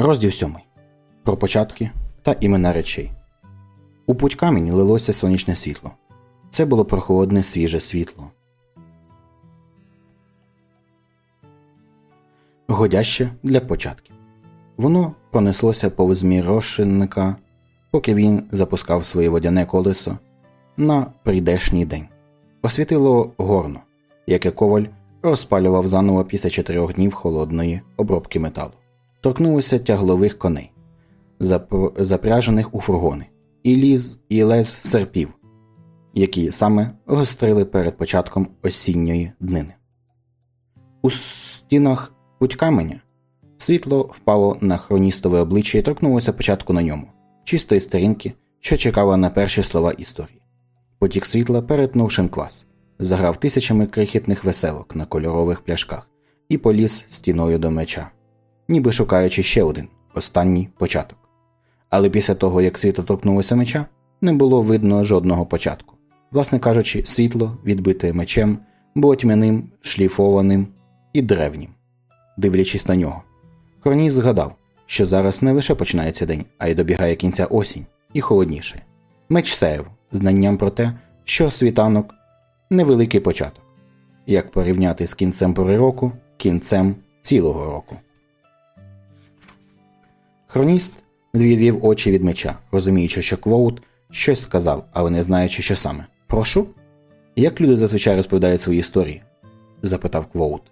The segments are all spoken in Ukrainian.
Розділ сьомий. Про початки та імена речей. У путь камінь лилося сонячне світло. Це було прохолодне свіже світло. Годяще для початків. Воно пронеслося повз мірошинника, поки він запускав своє водяне колесо на прийдешній день. Освітило горно, яке коваль розпалював заново після чотирьох днів холодної обробки металу торкнулося тяглових коней, запряжених у фургони, і ліз і лез серпів, які саме гострили перед початком осінньої днини. У стінах путь каменя світло впало на хроністове обличчя і торкнулося початку на ньому, чистої сторінки, що чекала на перші слова історії. Потік світла перетнув шинквас, заграв тисячами крихітних веселок на кольорових пляшках і поліз стіною до меча ніби шукаючи ще один останній початок. Але після того, як світло торкнулося меча, не було видно жодного початку. Власне кажучи, світло, відбите мечем, було тьмяним, шліфованим і древнім. Дивлячись на нього, Хроніс згадав, що зараз не лише починається день, а й добігає кінця осінь і холодніше. Меч сяяв знанням про те, що світанок невеликий початок, як порівняти з кінцем пори року, кінцем цілого року. Хроніст відвів очі від меча, розуміючи, що Квоут щось сказав, але не знаючи, що саме. Прошу? Як люди зазвичай розповідають свої історії? запитав Квоут.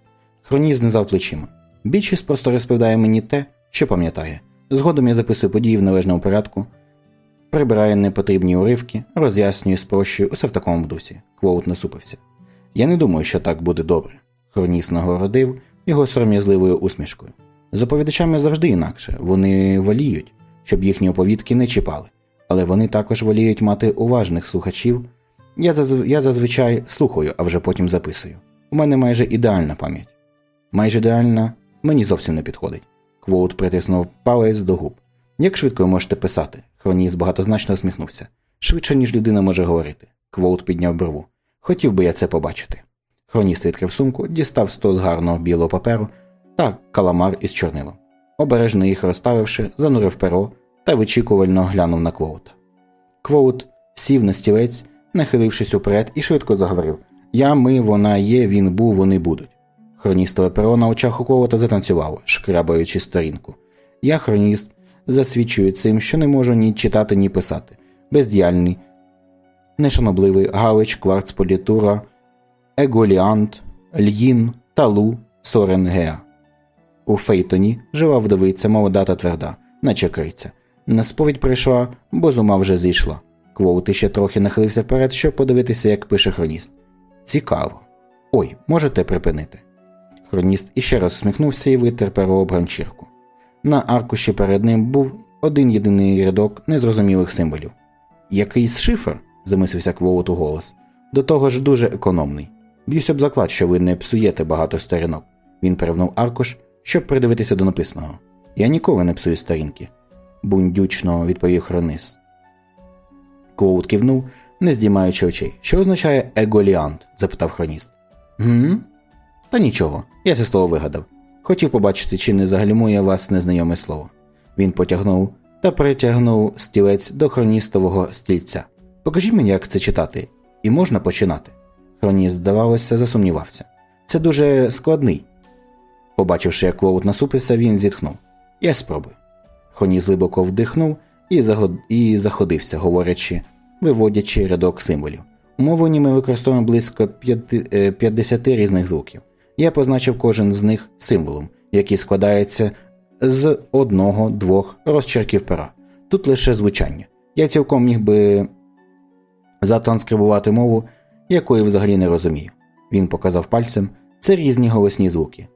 Хроніст знизав плечима. Більшість просто розповідає мені те, що пам'ятає. Згодом я записую події в належному порядку, прибираю непотрібні уривки, роз'яснюю, спрощую, усе в такому дусі. Квоут насупився. Я не думаю, що так буде добре. Хроніст нагородив його сором'язливою усмішкою. З оповідачами завжди інакше вони воліють, щоб їхні оповідки не чіпали, але вони також воліють мати уважних слухачів. Я, зазв... Я зазвичай слухаю, а вже потім записую. У мене майже ідеальна пам'ять. Майже ідеальна мені зовсім не підходить. Квоут притиснув палець до губ. Як швидко ви можете писати? Хроніст багатозначно усміхнувся. Швидше, ніж людина може говорити. Квоут підняв брову. Хотів би я це побачити. Хроніст відкрив сумку, дістав стос гарного білого паперу та каламар із чорнилом. Обережно їх розставивши, занурив перо та вичікувально глянув на Квоута. Квоут сів на стілець, нахилившись уперед, і швидко заговорив Я, ми, вона є, він був, вони будуть. Хроністове перо на очах у Квоута затанцювало, шкрабаючи сторінку. Я, хроніст, засвідчую цим, що не можу ні читати, ні писати. Бездіяльний, нешанобливий Галич, Кварц Політура, Еголіант, Льїн, Талу, Сорен Геа. У Фейтоні жива вдовиця молода та тверда, наче криця. На сповідь прийшла, бо з ума вже зійшла. Квоут іще трохи нахилився вперед, щоб подивитися, як пише хроніст. Цікаво. Ой, можете припинити. Хроніст іще раз усміхнувся і витер перо об ганчірку. На аркуші перед ним був один єдиний рядок незрозумілих символів. Якийсь шифр? замислився Квоут у голос. До того ж дуже економний. Б'юсь об заклад, що ви не псуєте багато сторінок. Він перевнув аркуш щоб придивитися до написаного. Я ніколи не псую сторінки, бундючно відповів хронист. Коут кивнув, не здіймаючи очей. Що означає еголіант? запитав хроніст. Гм? Та нічого, я це слово вигадав. Хотів побачити, чи не загальмує вас незнайоме слово. Він потягнув та притягнув стілець до хроністового стільця. Покажіть мені, як це читати, і можна починати. Хроніст, здавалося, засумнівався. Це дуже складний. Побачивши, як Воут насупився, він зітхнув. Я спробую. Хоніс глибоко вдихнув і загод... і заходився, говорячи, виводячи рядок символів. У мовленні ми використовуємо близько 50 е, різних звуків. Я позначив кожен з них символом, який складається з одного-двох розчерків пера. Тут лише звучання. Я цілком міг би затранскрибувати мову, якої взагалі не розумію. Він показав пальцем це різні голосні звуки.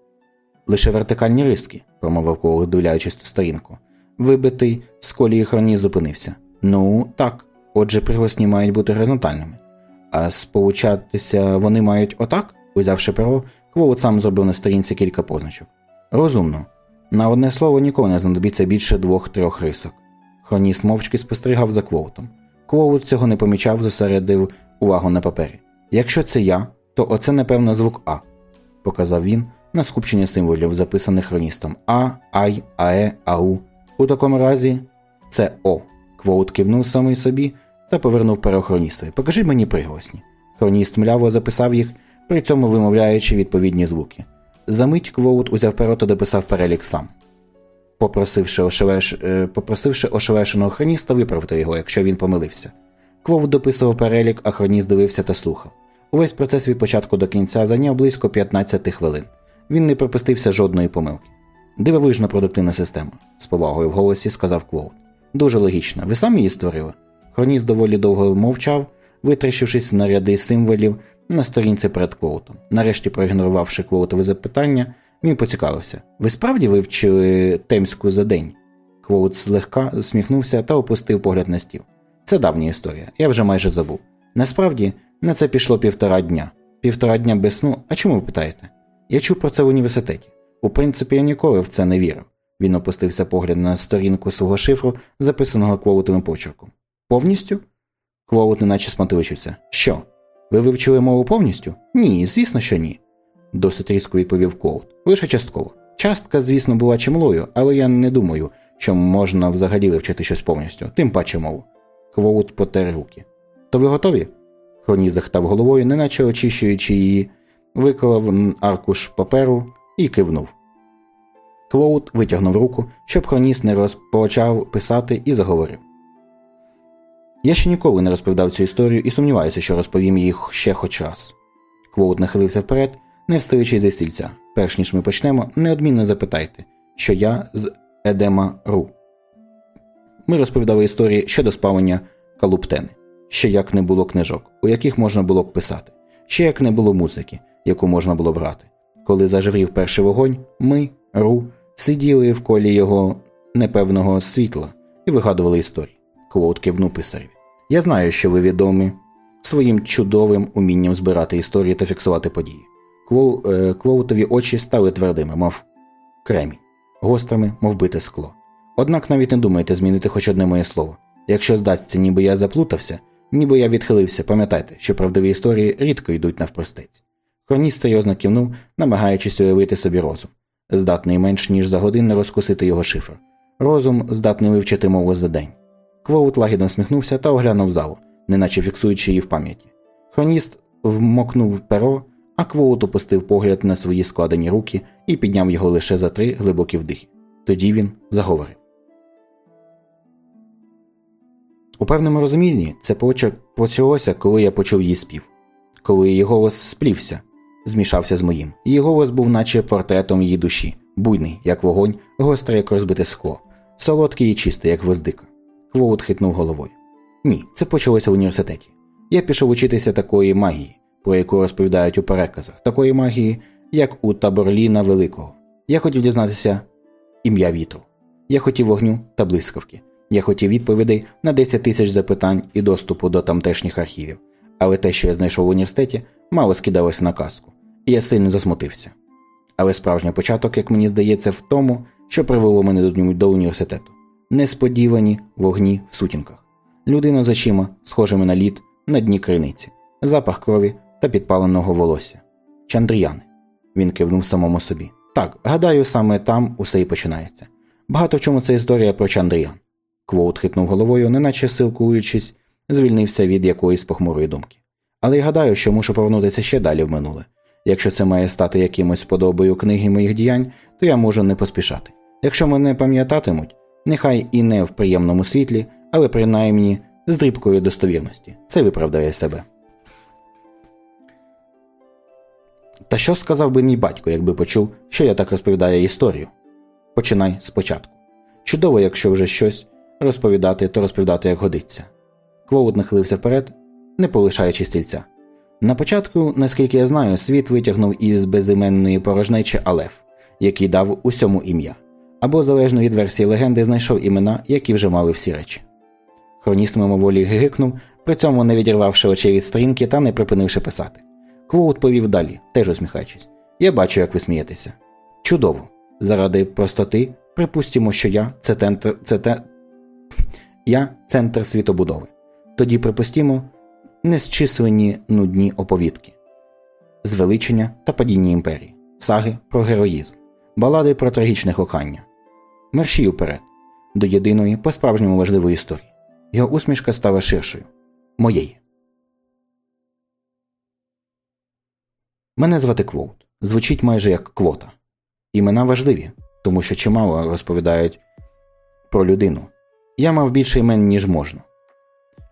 Лише вертикальні риски, промовив Коул, дивляючись ту сторінку. Вибитий з колії хроні зупинився. Ну, так. Отже, приголосні мають бути горизонтальними. А сполучатися вони мають отак? Узявши перо, Квоут сам зробив на сторінці кілька позначок. Розумно. На одне слово ніколи не знадобиться більше двох-трьох рисок. Хроніст мовчки спостерігав за Квоутом. Квоут цього не помічав, зосередив увагу на папері. Якщо це я, то оце, напевно, звук А, показав він, на скупчення символів, записаних хроністом А, Ай, АЕ, АУ. У такому разі це О. Квоут кивнув самий собі та повернув перо. Покажи мені приголосні. Хроніст мляво записав їх, при цьому вимовляючи відповідні звуки. За мить Квоут узяв перо та дописав перелік сам. Попросивши, ошелеш... Е, попросивши ошелешеного хроніста виправити його, якщо він помилився. Квоут дописував перелік, а хроніст дивився та слухав. Увесь процес від початку до кінця зайняв близько 15 хвилин. Він не припустився жодної помилки. Дивовижна продуктивна система, з повагою в голосі сказав Квоут. Дуже логічно. Ви самі її створили? Хроніст доволі довго мовчав, витріщившись на ряди символів на сторінці перед Квоутом. Нарешті, проігнорувавши Квоутове запитання, він поцікавився. Ви справді вивчили темську за день? Квоут злегка засміхнувся та опустив погляд на стіл. Це давня історія, я вже майже забув. Насправді, на це пішло півтора дня. Півтора дня без сну, а чому ви питаєте? Я чув про це в університеті. У принципі, я ніколи в це не вірив. Він опустився погляд на сторінку свого шифру, записаного Квоутовим почерком. Повністю? Квоут неначе смативичився. Що? Ви вивчили мову повністю? Ні, звісно, що ні. Досить різко відповів Квоут. Лише частково. Частка, звісно, була чималою, але я не думаю, що можна взагалі вивчити щось повністю, тим паче мову. Квоут потер руки. То ви готові? Хроніст захитав головою, неначе очищуючи її, виклав аркуш паперу і кивнув. Квоут витягнув руку, щоб хроніст не розпочав писати і заговорив. Я ще ніколи не розповідав цю історію і сумніваюся, що розповім їх ще хоч раз. Квоут нахилився вперед, не встаючи зі стільця. Перш ніж ми почнемо, неодмінно запитайте, що я з Едема Ру. Ми розповідали історії щодо спалення Калуптени, ще як не було книжок, у яких можна було б писати, ще як не було музики, яку можна було брати. Коли зажеврів перший вогонь, ми, Ру, сиділи в колі його непевного світла і вигадували історії. Квоут кивнув писареві. Я знаю, що ви відомі своїм чудовим умінням збирати історії та фіксувати події. Квоу, е, Квоутові очі стали твердими, мов кремінь, гострими, мов бите скло. Однак навіть не думайте змінити хоч одне моє слово. Якщо здасться, ніби я заплутався, ніби я відхилився, пам'ятайте, що правдиві історії рідко йдуть навпростець. Хроніст серйозно кивнув, намагаючись уявити собі розум, здатний менш ніж за годину розкусити його шифр. Розум здатний вивчити мову за день. Квоут лагідно сміхнувся та оглянув залу, неначе фіксуючи її в пам'яті. Хроніст вмокнув перо, а Квоут опустив погляд на свої складені руки і підняв його лише за три глибокі вдихи. Тоді він заговорив. У певному розумінні це почалося, коли я почув її спів, коли її голос сплівся, змішався з моїм. Її голос був, наче портретом її душі, буйний, як вогонь, гострий, як розбите скло, солодкий і чистий, як гвоздика. Квоут хитнув головою. Ні, це почалося в університеті. Я пішов учитися такої магії, про яку розповідають у переказах, такої магії, як у Таборліна Великого. Я хотів дізнатися ім'я вітру. Я хотів вогню та блискавки. Я хотів відповідей на 10 тисяч запитань і доступу до тамтешніх архівів, але те, що я знайшов в університеті, мало скидалося на казку, і я сильно засмутився. Але справжній початок, як мені здається, в тому, що привело мене до університету несподівані вогні в сутінках, людина з очима, схожими на лід на дні криниці, запах крові та підпаленого волосся. Чандріяни. Він кивнув самому собі. Так, гадаю, саме там усе і починається. Багато в чому це історія про Чандріян. Квоут хитнув головою, неначе силкуючись, звільнився від якоїсь похмурої думки. Але й гадаю, що мушу повернутися ще далі в минуле. Якщо це має стати якимось подобою книги моїх діянь, то я можу не поспішати. Якщо мене пам'ятатимуть, нехай і не в приємному світлі, але принаймні з дрібкою достовірності. Це виправдає себе. Та що сказав би мій батько, якби почув, що я так розповідаю історію? Починай спочатку. Чудово, якщо вже щось розповідати, то розповідати як годиться. Квоут нахилився вперед, не полишаючи стільця. На початку, наскільки я знаю, світ витягнув із безіменної порожнечі Алеф, який дав усьому ім'я, або, залежно від версії легенди, знайшов імена, які вже мали всі речі. Хроніст мимоволі гигикнув, при цьому не відірвавши очей від сторінки та не припинивши писати. Квоут повів далі, теж усміхаючись. Я бачу, як ви смієтеся. Чудово! Заради простоти, припустимо, що я це тентр, це те, я центр світобудови. Тоді припустімо незчислені нудні оповідки, звеличення та падіння імперії, саги про героїзм, балади про трагічне кохання. Мерщій уперед, до єдиної, по-справжньому важливої історії. Його усмішка стала ширшою моєї. Мене звати Квоут. Звучить майже як квота. Імена важливі, тому що чимало розповідають про людину. Я мав більше імен, ніж можна.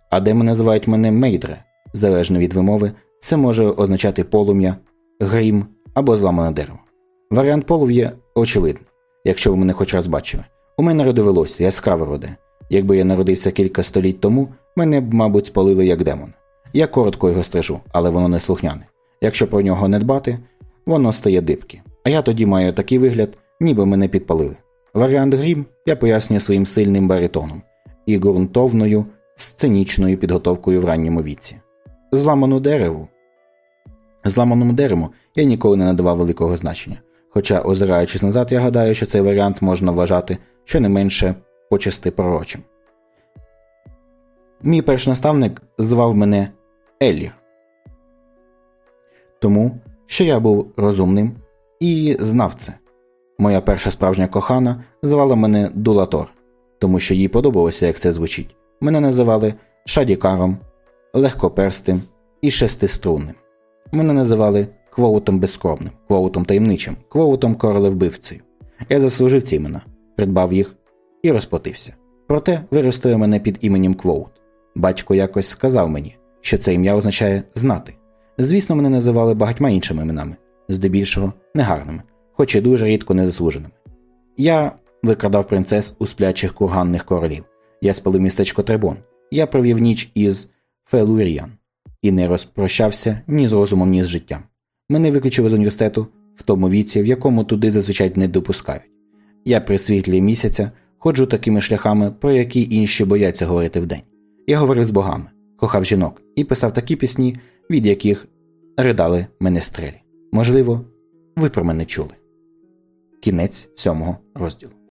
А де називають мене Мейдре, залежно від вимови, це може означати полум'я, грім або зламане дерево. Варіант полум'я очевидний, якщо ви мене хоч раз бачили. У мене родовелося яскраве роде. Якби я народився кілька століть тому, мене б, мабуть, спалили як демон. Я коротко його стрижу, але воно не слухняне. Якщо про нього не дбати, воно стає дибки. А я тоді маю такий вигляд, ніби мене підпалили. Варіант грім я пояснюю своїм сильним баритоном і ґрунтовною сценічною підготовкою в ранньому віці. Зламану дереву. Зламаному дереву я ніколи не надавав великого значення, хоча, озираючись назад, я гадаю, що цей варіант можна вважати щонайменше почасти пророчим. Мій перший наставник звав мене Еллір. Тому що я був розумним і знав це. Моя перша справжня кохана звала мене Дулатор, тому що їй подобалося, як це звучить. Мене називали Шадікаром, легкоперстим і шестиструнним. Мене називали Квоутом безкровним, Квоутом таємничим, Квоутом королевбивцею. Я заслужив ці імена, придбав їх і розплатився. Проте виростили мене під іменем Квоут. Батько якось сказав мені, що це ім'я означає знати. Звісно, мене називали багатьма іншими іменами, здебільшого негарними, хоч і дуже рідко незаслуженими. Я викрадав принцес у сплячих курганних королів. Я спалив містечко Требон. Я провів ніч із Фелуріан і не розпрощався ні з розумом, ні з життям. Мене виключили з університету в тому віці, в якому туди зазвичай не допускають. Я при світлі місяця ходжу такими шляхами, про які інші бояться говорити вдень. Я говорив з богами, кохав жінок і писав такі пісні, від яких ридали мене стрелі. Можливо, ви про мене чули. Кінець сьомого розділу.